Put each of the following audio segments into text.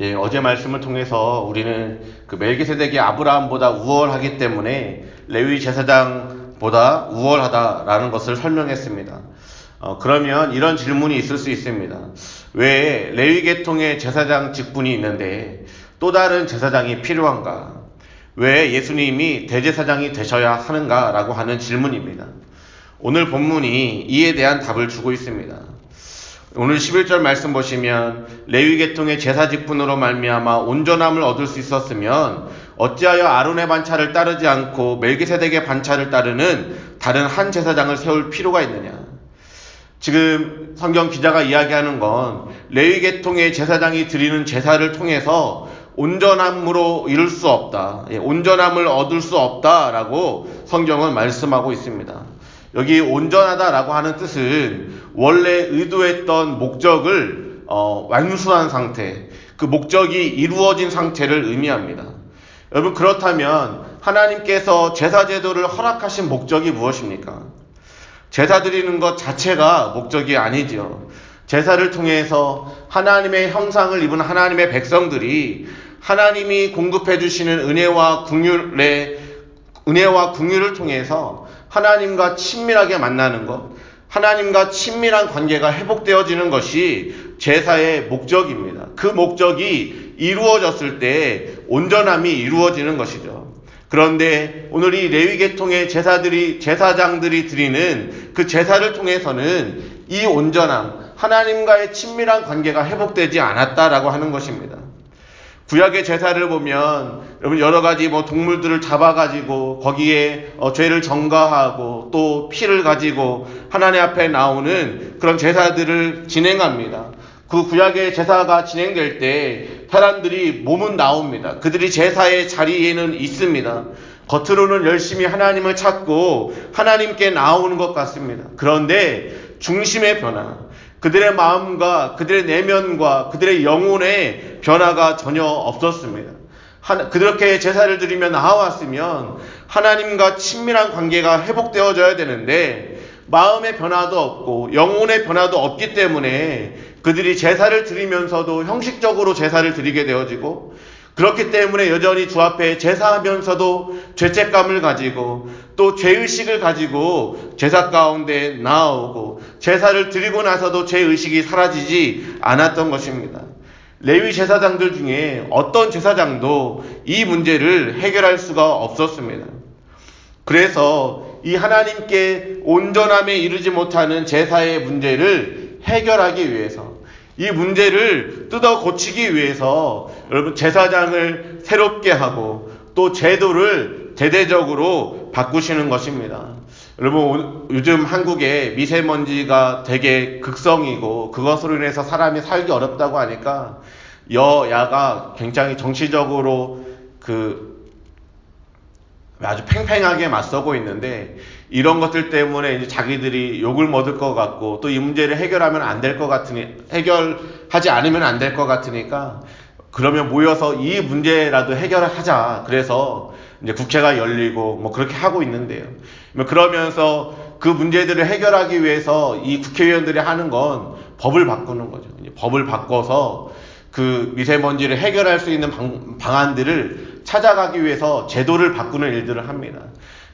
예, 어제 말씀을 통해서 우리는 그 멜기세덱이 아브라함보다 우월하기 때문에 레위 제사장보다 우월하다라는 것을 설명했습니다. 어, 그러면 이런 질문이 있을 수 있습니다. 왜 레위 계통의 제사장 직분이 있는데 또 다른 제사장이 필요한가? 왜 예수님이 대제사장이 되셔야 하는가라고 하는 질문입니다. 오늘 본문이 이에 대한 답을 주고 있습니다. 오늘 11절 말씀 보시면 레위 계통의 제사 직분으로 말미암아 온전함을 얻을 수 있었으면 어찌하여 아론의 반차를 따르지 않고 멜기세덱의 반차를 따르는 다른 한 제사장을 세울 필요가 있느냐? 지금 성경 기자가 이야기하는 건 레위 계통의 제사장이 드리는 제사를 통해서 온전함으로 이룰 수 없다. 예, 온전함을 얻을 수 없다라고 성경은 말씀하고 있습니다. 여기 온전하다라고 하는 뜻은 원래 의도했던 목적을 어, 완수한 상태, 그 목적이 이루어진 상태를 의미합니다. 여러분 그렇다면 하나님께서 제사 제도를 허락하신 목적이 무엇입니까? 제사 드리는 것 자체가 목적이 아니지요. 제사를 통해서 하나님의 형상을 입은 하나님의 백성들이 하나님이 공급해 주시는 은혜와 궁율의 은혜와 궁율을 통해서 하나님과 친밀하게 만나는 것, 하나님과 친밀한 관계가 회복되어지는 것이 제사의 목적입니다. 그 목적이 이루어졌을 때 온전함이 이루어지는 것이죠. 그런데 오늘 이 레위 계통의 제사들이 제사장들이 드리는 그 제사를 통해서는 이 온전함, 하나님과의 친밀한 관계가 회복되지 않았다라고 하는 것입니다. 구약의 제사를 보면 여러분 여러 가지 뭐 동물들을 잡아가지고 거기에 어, 죄를 전가하고 또 피를 가지고 하나님 앞에 나오는 그런 제사들을 진행합니다. 그 구약의 제사가 진행될 때 사람들이 몸은 나옵니다. 그들이 제사의 자리에는 있습니다. 겉으로는 열심히 하나님을 찾고 하나님께 나오는 것 같습니다. 그런데 중심의 변화, 그들의 마음과 그들의 내면과 그들의 영혼의 변화가 전혀 없었습니다. 그렇게 제사를 드리며 나와왔으면 하나님과 친밀한 관계가 회복되어져야 되는데 마음의 변화도 없고 영혼의 변화도 없기 때문에 그들이 제사를 드리면서도 형식적으로 제사를 드리게 되어지고 그렇기 때문에 여전히 주 앞에 제사하면서도 죄책감을 가지고 또 죄의식을 가지고 제사 가운데 나아오고 제사를 드리고 나서도 죄의식이 사라지지 않았던 것입니다. 레위 제사장들 중에 어떤 제사장도 이 문제를 해결할 수가 없었습니다. 그래서 이 하나님께 온전함에 이르지 못하는 제사의 문제를 해결하기 위해서 이 문제를 뜯어 고치기 위해서 여러분 제사장을 새롭게 하고 또 제도를 대대적으로 바꾸시는 것입니다. 여러분 요즘 한국에 미세먼지가 되게 극성이고 그것으로 인해서 사람이 살기 어렵다고 하니까 여야가 굉장히 정치적으로 그 아주 팽팽하게 맞서고 있는데 이런 것들 때문에 이제 자기들이 욕을 먹을 것 같고 또 이 문제를 해결하면 안 될 것 같으니 해결하지 않으면 안 될 것 같으니까 그러면 모여서 이 문제라도 해결을 하자. 그래서 이제 국회가 열리고 뭐 그렇게 하고 있는데요. 뭐 그러면서 그 문제들을 해결하기 위해서 이 국회의원들이 하는 건 법을 바꾸는 거죠. 법을 바꿔서 그 미세먼지를 해결할 수 있는 방, 방안들을 찾아가기 위해서 제도를 바꾸는 일들을 합니다.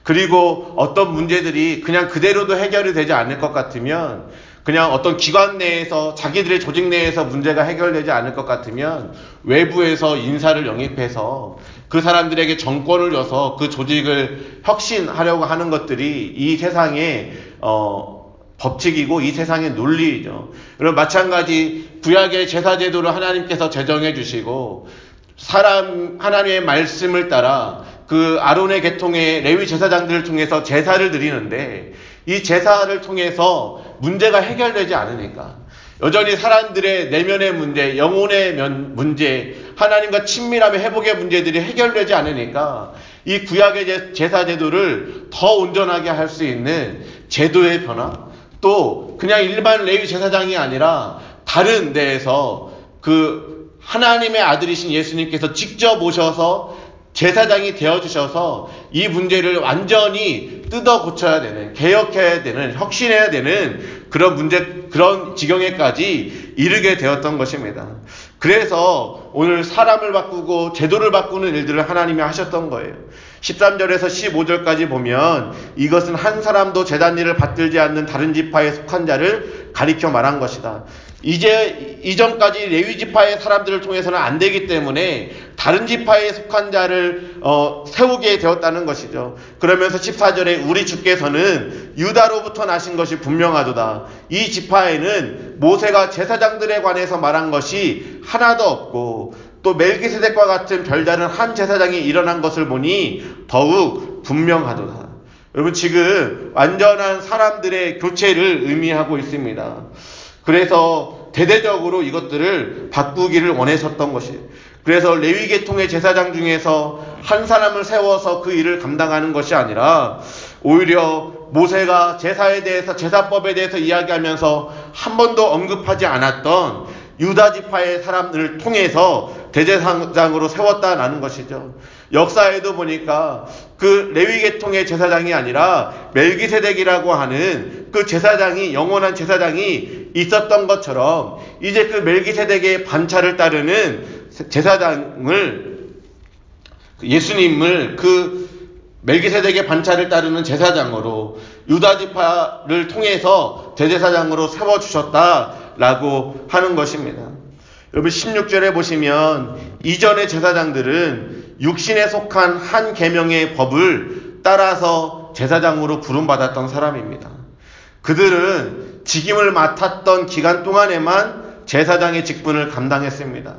그리고 어떤 문제들이 그냥 그대로도 해결이 되지 않을 것 같으면 그냥 어떤 기관 내에서 자기들의 조직 내에서 문제가 해결되지 않을 것 같으면 외부에서 인사를 영입해서 그 사람들에게 정권을 줘서 그 조직을 혁신하려고 하는 것들이 이 세상의 어, 법칙이고 이 세상의 논리이죠. 그럼 마찬가지 구약의 제사 제도를 하나님께서 제정해 주시고 사람 하나님의 말씀을 따라 그 아론의 계통의 레위 제사장들을 통해서 제사를 드리는데 이 제사를 통해서 문제가 해결되지 않으니까 여전히 사람들의 내면의 문제, 영혼의 문제, 하나님과 친밀함의 회복의 문제들이 해결되지 않으니까 이 구약의 제사 제도를 더 온전하게 할 수 있는 제도의 변화, 또 그냥 일반 레위 제사장이 아니라 다른 데에서 그 하나님의 아들이신 예수님께서 직접 오셔서 제사장이 되어주셔서 이 문제를 완전히 뜯어 고쳐야 되는, 개혁해야 되는, 혁신해야 되는 그런 문제, 그런 지경에까지 이르게 되었던 것입니다. 그래서 오늘 사람을 바꾸고 제도를 바꾸는 일들을 하나님이 하셨던 거예요. 13절에서 15절까지 보면 이것은 한 사람도 재단 일을 받들지 않는 다른 지파에 속한 자를 가리켜 말한 것이다. 이제 이전까지 레위 지파의 사람들을 통해서는 안 되기 때문에 다른 지파에 속한 자를 어, 세우게 되었다는 것이죠. 그러면서 14절에 우리 주께서는 유다로부터 나신 것이 분명하도다. 이 지파에는 모세가 제사장들에 관해서 말한 것이 하나도 없고 또 멜기세덱과 같은 별다른 한 제사장이 일어난 것을 보니 더욱 분명하도다. 여러분 지금 완전한 사람들의 교체를 의미하고 있습니다. 그래서 대대적으로 이것들을 바꾸기를 원하셨던 것이에요. 그래서 레위 계통의 제사장 중에서 한 사람을 세워서 그 일을 감당하는 것이 아니라 오히려 모세가 제사에 대해서 제사법에 대해서 이야기하면서 한 번도 언급하지 않았던 유다 지파의 사람들을 통해서 대제사장으로 세웠다라는 것이죠. 역사에도 보니까 그 레위 계통의 제사장이 아니라 멜기세덱이라고 하는 그 제사장이 영원한 제사장이 있었던 것처럼 이제 그 멜기세덱의 반차를 따르는 제사장을 예수님을 그 멜기세덱의 반차를 따르는 제사장으로 유다 지파를 통해서 대제사장으로 세워 주셨다라고 하는 것입니다. 여러분 16절에 보시면 이전의 제사장들은 육신에 속한 한 계명의 법을 따라서 제사장으로 부름받았던 사람입니다. 그들은 직임을 맡았던 기간 동안에만 제사장의 직분을 감당했습니다.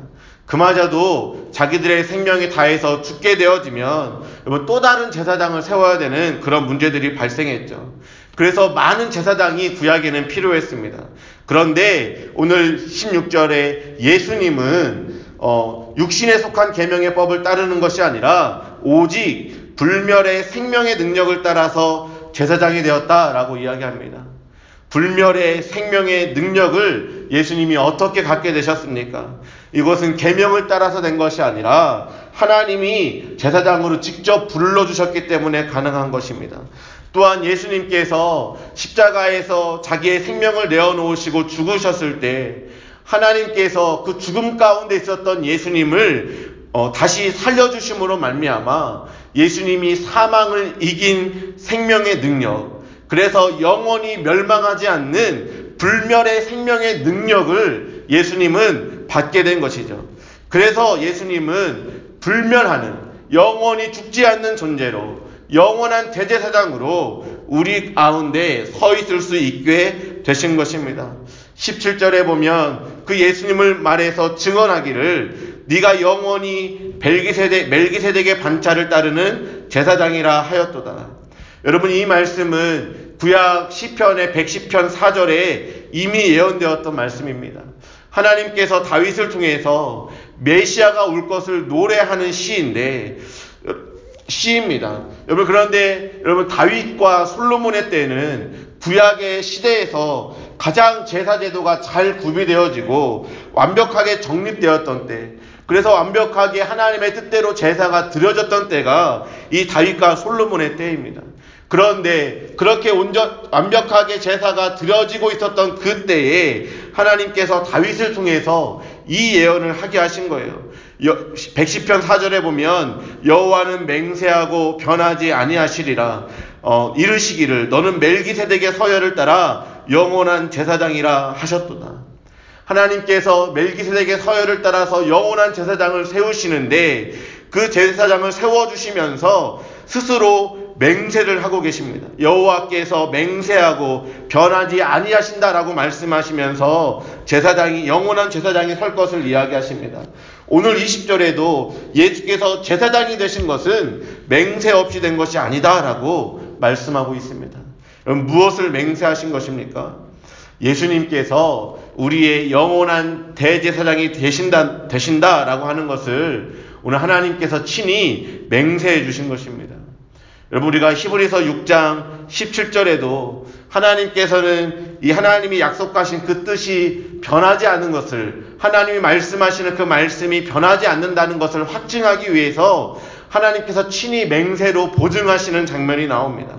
그마저도 자기들의 생명이 다해서 죽게 되어지면 또 다른 제사장을 세워야 되는 그런 문제들이 발생했죠. 그래서 많은 제사장이 구약에는 필요했습니다. 그런데 오늘 16절에 예수님은 어, 육신에 속한 계명의 법을 따르는 것이 아니라 오직 불멸의 생명의 능력을 따라서 제사장이 되었다라고 이야기합니다. 불멸의 생명의 능력을 예수님이 어떻게 갖게 되셨습니까? 이것은 계명을 따라서 된 것이 아니라 하나님이 제사장으로 직접 불러 주셨기 때문에 가능한 것입니다. 또한 예수님께서 십자가에서 자기의 생명을 내어놓으시고 죽으셨을 때 하나님께서 그 죽음 가운데 있었던 예수님을 어, 다시 살려주심으로 말미암아 예수님이 사망을 이긴 생명의 능력, 그래서 영원히 멸망하지 않는 불멸의 생명의 능력을 예수님은 받게 된 것이죠. 그래서 예수님은 불멸하는 영원히 죽지 않는 존재로 영원한 대제사장으로 우리 가운데 서 있을 수 있게 되신 것입니다. 17절에 보면 그 예수님을 말해서 증언하기를 네가 영원히 벨기세덱, 멜기세덱의 반차를 따르는 제사장이라 하였도다. 여러분 이 말씀은 구약 시편의 110편 4절에 이미 예언되었던 말씀입니다. 하나님께서 다윗을 통해서 메시아가 올 것을 노래하는 시인데 시입니다. 여러분 그런데 여러분 다윗과 솔로몬의 때는 구약의 시대에서 가장 제사 제도가 잘 구비되어지고 완벽하게 정립되었던 때 그래서 완벽하게 하나님의 뜻대로 제사가 드려졌던 때가 이 다윗과 솔로몬의 때입니다. 그런데 그렇게 온전 완벽하게 제사가 드려지고 있었던 그때에 하나님께서 다윗을 통해서 이 예언을 하게 하신 거예요. 110편 4절에 보면 여호와는 맹세하고 변하지 아니하시리라 어, 이르시기를 너는 멜기세덱의 서열을 따라 영원한 제사장이라 하셨도다. 하나님께서 멜기세덱의 서열을 따라서 영원한 제사장을 세우시는데 그 제사장을 세워 주시면서 스스로 맹세를 하고 계십니다. 여호와께서 맹세하고 변하지 아니하신다라고 말씀하시면서 제사장이 영원한 제사장이 설 것을 이야기하십니다. 오늘 20절에도 예수께서 제사장이 되신 것은 맹세 없이 된 것이 아니다라고 말씀하고 있습니다. 그럼 무엇을 맹세하신 것입니까? 예수님께서 우리의 영원한 대제사장이 되신다, 되신다라고 하는 것을 오늘 하나님께서 친히 맹세해 주신 것입니다. 여러분 우리가 히브리서 6장 17절에도 하나님께서는 이 하나님이 약속하신 그 뜻이 변하지 않는 것을 하나님이 말씀하시는 그 말씀이 변하지 않는다는 것을 확증하기 위해서 하나님께서 친히 맹세로 보증하시는 장면이 나옵니다.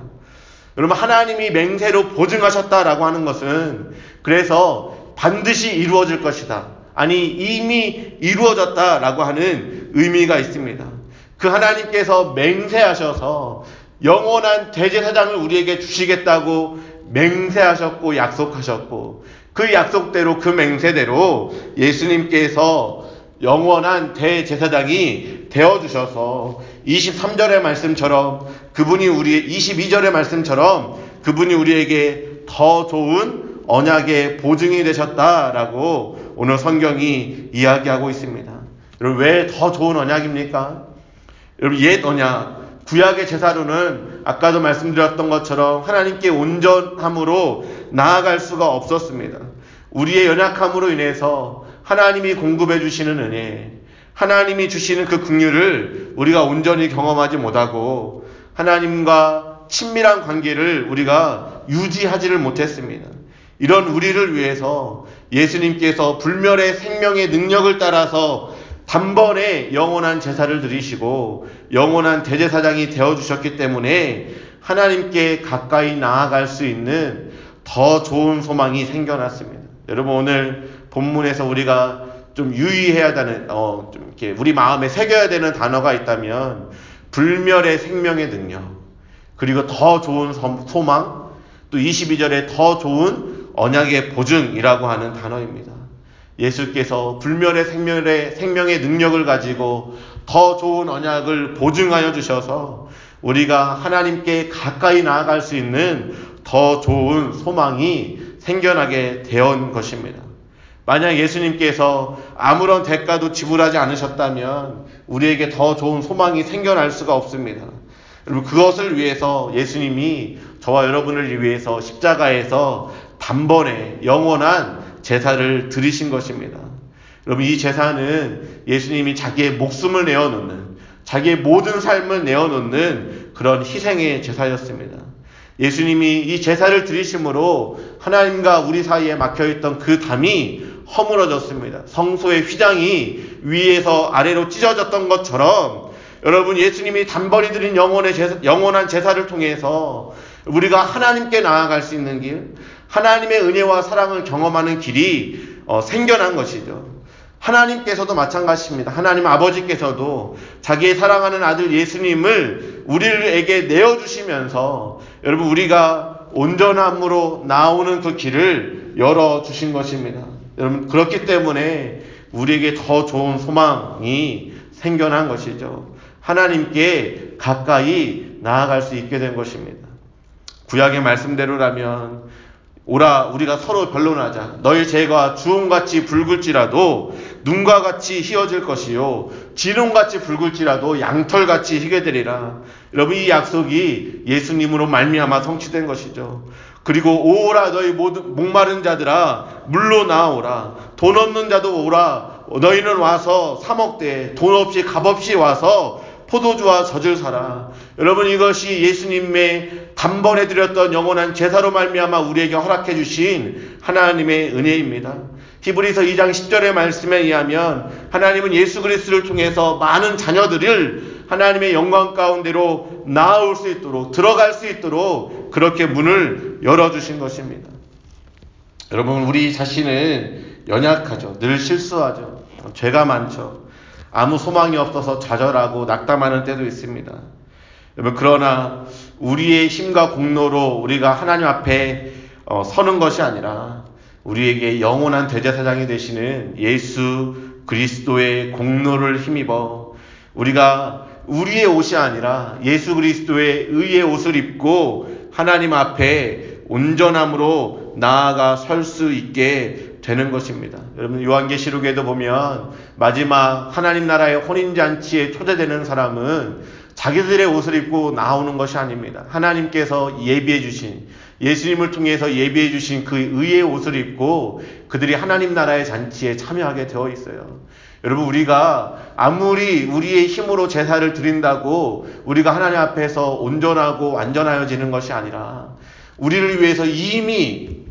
여러분 하나님이 맹세로 보증하셨다라고 하는 것은 그래서 반드시 이루어질 것이다. 아니 이미 이루어졌다라고 하는 의미가 있습니다. 그 하나님께서 맹세하셔서 영원한 대제사장을 우리에게 주시겠다고 맹세하셨고 약속하셨고 그 약속대로 그 맹세대로 예수님께서 영원한 대제사장이 되어 주셔서 23절의 말씀처럼 그분이 우리 22절의 말씀처럼 그분이 우리에게 더 좋은 언약의 보증이 되셨다라고 오늘 성경이 이야기하고 있습니다. 여러분 왜 더 좋은 언약입니까? 여러분 옛 언약 구약의 제사로는 아까도 말씀드렸던 것처럼 하나님께 온전함으로 나아갈 수가 없었습니다. 우리의 연약함으로 인해서 하나님이 공급해 주시는 은혜, 하나님이 주시는 그 긍휼을 우리가 온전히 경험하지 못하고 하나님과 친밀한 관계를 우리가 유지하지를 못했습니다. 이런 우리를 위해서 예수님께서 불멸의 생명의 능력을 따라서 단번에 영원한 제사를 드리시고 영원한 대제사장이 되어 주셨기 때문에 하나님께 가까이 나아갈 수 있는 더 좋은 소망이 생겨났습니다. 여러분 오늘 본문에서 우리가 좀 유의해야 되는 어, 좀 이렇게 우리 마음에 새겨야 되는 단어가 있다면 불멸의 생명의 능력 그리고 더 좋은 소망 또 22절에 더 좋은 언약의 보증이라고 하는 단어입니다. 예수께서 불멸의 생명의, 생명의 능력을 가지고 더 좋은 언약을 보증하여 주셔서 우리가 하나님께 가까이 나아갈 수 있는 더 좋은 소망이 생겨나게 되온 것입니다. 만약 예수님께서 아무런 대가도 지불하지 않으셨다면 우리에게 더 좋은 소망이 생겨날 수가 없습니다. 여러분 그것을 위해서 예수님이 저와 여러분을 위해서 십자가에서 단번에 영원한 제사를 드리신 것입니다. 여러분 이 제사는 예수님이 자기의 목숨을 내어놓는 자기의 모든 삶을 내어놓는 그런 희생의 제사였습니다. 예수님이 이 제사를 드리심으로 하나님과 우리 사이에 막혀있던 그 담이 허물어졌습니다. 성소의 휘장이 위에서 아래로 찢어졌던 것처럼 여러분 예수님이 단번에 드린 영원의 제사, 영원한 제사를 통해서 우리가 하나님께 나아갈 수 있는 길, 하나님의 은혜와 사랑을 경험하는 길이 어, 생겨난 것이죠. 하나님께서도 마찬가지입니다. 하나님 아버지께서도 자기의 사랑하는 아들 예수님을 우리에게 내어주시면서 여러분 우리가 온전함으로 나오는 그 길을 열어주신 것입니다. 여러분 그렇기 때문에 우리에게 더 좋은 소망이 생겨난 것이죠. 하나님께 가까이 나아갈 수 있게 된 것입니다. 구약의 말씀대로라면 오라 우리가 서로 변론하자. 너희 죄가 주홍같이 붉을지라도 눈과 같이 희어질 것이요. 진홍같이 붉을지라도 양털같이 희게 되리라. 여러분 이 약속이 예수님으로 말미암아 성취된 것이죠. 그리고 오라 너희 모든 목마른 자들아 물로 나오라. 돈 없는 자도 오라. 너희는 와서 사먹되 돈 없이 값 없이 와서 포도주와 젖을 사라. 여러분 이것이 예수님의 단번에 드렸던 영원한 제사로 말미암아 우리에게 허락해 주신 하나님의 은혜입니다. 히브리서 2장 10절의 말씀에 의하면 하나님은 예수 그리스도를 통해서 많은 자녀들을 하나님의 영광 가운데로 나아올 수 있도록 들어갈 수 있도록 그렇게 문을 열어 주신 것입니다. 여러분 우리 자신은 연약하죠. 늘 실수하죠. 죄가 많죠. 아무 소망이 없어서 좌절하고 낙담하는 때도 있습니다. 그러나 우리의 힘과 공로로 우리가 하나님 앞에 어, 서는 것이 아니라 우리에게 영원한 대제사장이 되시는 예수 그리스도의 공로를 힘입어 우리가 우리의 옷이 아니라 예수 그리스도의 의의 옷을 입고 하나님 앞에 온전함으로 나아가 설 수 있게 되는 것입니다. 여러분 요한계시록에도 보면 마지막 하나님 나라의 혼인잔치에 초대되는 사람은 자기들의 옷을 입고 나오는 것이 아닙니다. 하나님께서 예비해 주신 예수님을 통해서 예비해 주신 그 의의 옷을 입고 그들이 하나님 나라의 잔치에 참여하게 되어 있어요. 여러분 우리가 아무리 우리의 힘으로 제사를 드린다고 우리가 하나님 앞에서 온전하고 완전하여지는 것이 아니라 우리를 위해서 이미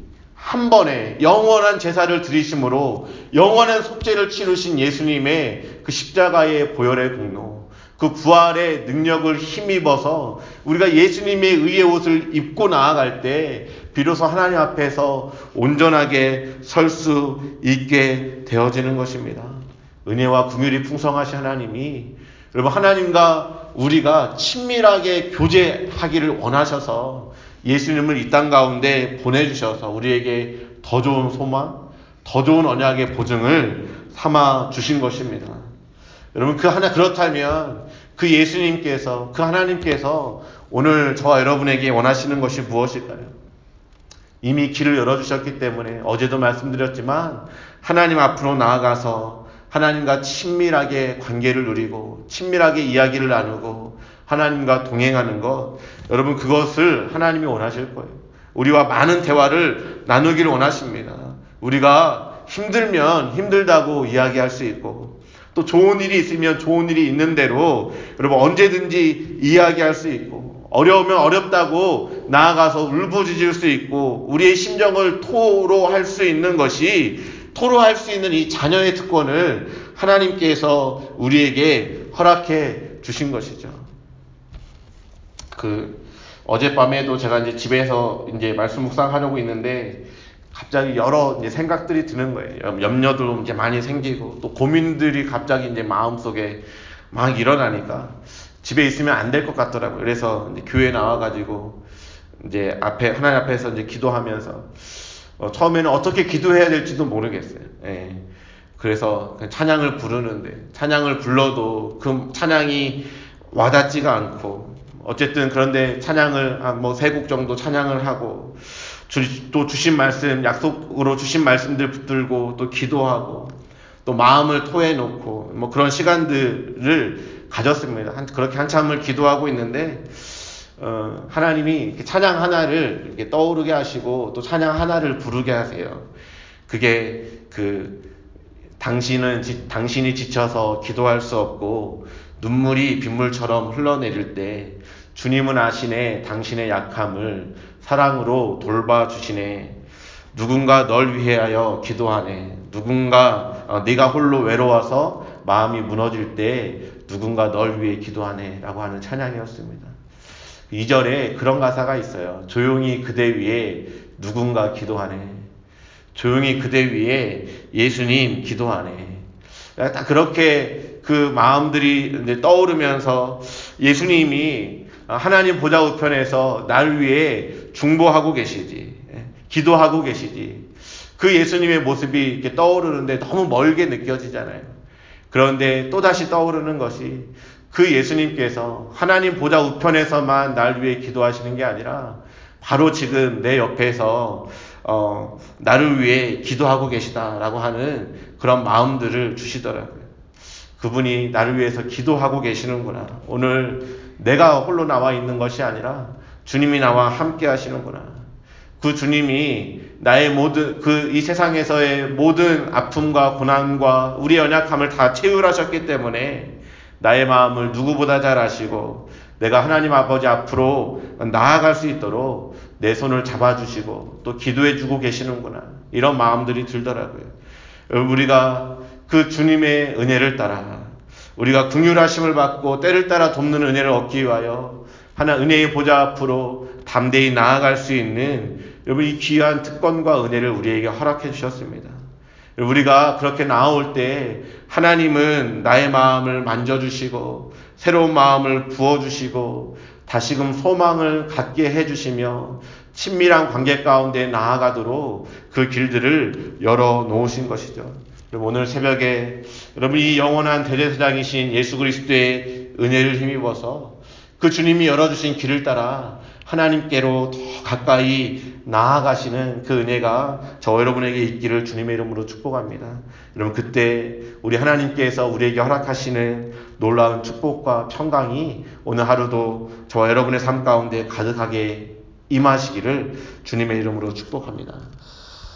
한 번에 영원한 제사를 드리심으로 영원한 속죄를 치르신 예수님의 그 십자가의 보혈의 공로, 그 부활의 능력을 힘입어서 우리가 예수님의 의의 옷을 입고 나아갈 때 비로소 하나님 앞에서 온전하게 설 수 있게 되어지는 것입니다. 은혜와 궁율이 풍성하신 하나님이 여러분 하나님과 우리가 친밀하게 교제하기를 원하셔서 예수님을 이 땅 가운데 보내주셔서 우리에게 더 좋은 소망, 더 좋은 언약의 보증을 삼아 주신 것입니다. 여러분 그 하나 그렇다면 그 예수님께서 그 하나님께서 오늘 저와 여러분에게 원하시는 것이 무엇일까요? 이미 길을 열어주셨기 때문에 어제도 말씀드렸지만 하나님 앞으로 나아가서 하나님과 친밀하게 관계를 누리고 친밀하게 이야기를 나누고 하나님과 동행하는 것 여러분 그것을 하나님이 원하실 거예요. 우리와 많은 대화를 나누기를 원하십니다. 우리가 힘들면 힘들다고 이야기할 수 있고 또 좋은 일이 있으면 좋은 일이 있는 대로 여러분 언제든지 이야기할 수 있고 어려우면 어렵다고 나아가서 울부짖을 수 있고 우리의 심정을 토로할 수 있는 것이 토로할 수 있는 이 자녀의 특권을 하나님께서 우리에게 허락해 주신 것이죠. 그 어젯밤에도 제가 이제 집에서 이제 말씀 묵상하려고 있는데 갑자기 여러 이제 생각들이 드는 거예요. 염려도 이제 많이 생기고 또 고민들이 갑자기 이제 마음속에 막 일어나니까 집에 있으면 안 될 것 같더라고요. 그래서 교회 나와가지고 이제 앞에 하나님 앞에서 이제 기도하면서 어, 처음에는 어떻게 기도해야 될지도 모르겠어요. 예. 그래서 찬양을 부르는데 찬양을 불러도 그 찬양이 와닿지가 않고 어쨌든 그런데 찬양을 뭐세 곡 정도 찬양을 하고 주, 또 주신 말씀 약속으로 주신 말씀들 붙들고 또 기도하고 또 마음을 토해 놓고 뭐 그런 시간들을 가졌습니다. 한, 그렇게 한참을 기도하고 있는데 어, 하나님이 찬양 하나를 이렇게 떠오르게 하시고 또 찬양 하나를 부르게 하세요. 그게 그 당신은 지, 당신이 지쳐서 기도할 수 없고 눈물이 빗물처럼 흘러내릴 때 주님은 아시네 당신의 약함을 사랑으로 돌봐주시네 누군가 널 위하여 기도하네 누군가 어, 네가 홀로 외로워서 마음이 무너질 때 누군가 널 위해 기도하네라고 하는 찬양이었습니다. 2절에 그런 가사가 있어요. 조용히 그대 위에 누군가 기도하네. 조용히 그대 위에 예수님 기도하네. 딱 그렇게 그 마음들이 떠오르면서 예수님이 하나님 보좌 우편에서 날 위해 중보하고 계시지. 기도하고 계시지. 그 예수님의 모습이 이렇게 떠오르는데 너무 멀게 느껴지잖아요. 그런데 또다시 떠오르는 것이 그 예수님께서 하나님 보좌 우편에서만 날 위해 기도하시는 게 아니라 바로 지금 내 옆에서 어, 나를 위해 기도하고 계시다라고 하는 그런 마음들을 주시더라고요. 그분이 나를 위해서 기도하고 계시는구나. 오늘 내가 홀로 나와 있는 것이 아니라 주님이 나와 함께 하시는구나. 그 주님이 나의 모든 그 이 세상에서의 모든 아픔과 고난과 우리 연약함을 다 채울하셨기 때문에 나의 마음을 누구보다 잘 아시고 내가 하나님 아버지 앞으로 나아갈 수 있도록 내 손을 잡아주시고 또 기도해 주고 계시는구나. 이런 마음들이 들더라고요. 우리가 그 주님의 은혜를 따라 우리가 궁휼하심을 받고 때를 따라 돕는 은혜를 얻기 위하여 하나 은혜의 보좌 앞으로 담대히 나아갈 수 있는 여러분 이 귀한 특권과 은혜를 우리에게 허락해 주셨습니다. 우리가 그렇게 나올 때 하나님은 나의 마음을 만져주시고 새로운 마음을 부어주시고 다시금 소망을 갖게 해주시며 친밀한 관계 가운데 나아가도록 그 길들을 열어 놓으신 것이죠. 오늘 새벽에 여러분 이 영원한 대제사장이신 예수 그리스도의 은혜를 힘입어서 그 주님이 열어주신 길을 따라 하나님께로 더 가까이 나아가시는 그 은혜가 저 여러분에게 있기를 주님의 이름으로 축복합니다. 여러분 그때 우리 하나님께서 우리에게 허락하시는 놀라운 축복과 평강이 오늘 하루도 저와 여러분의 삶 가운데 가득하게 임하시기를 주님의 이름으로 축복합니다.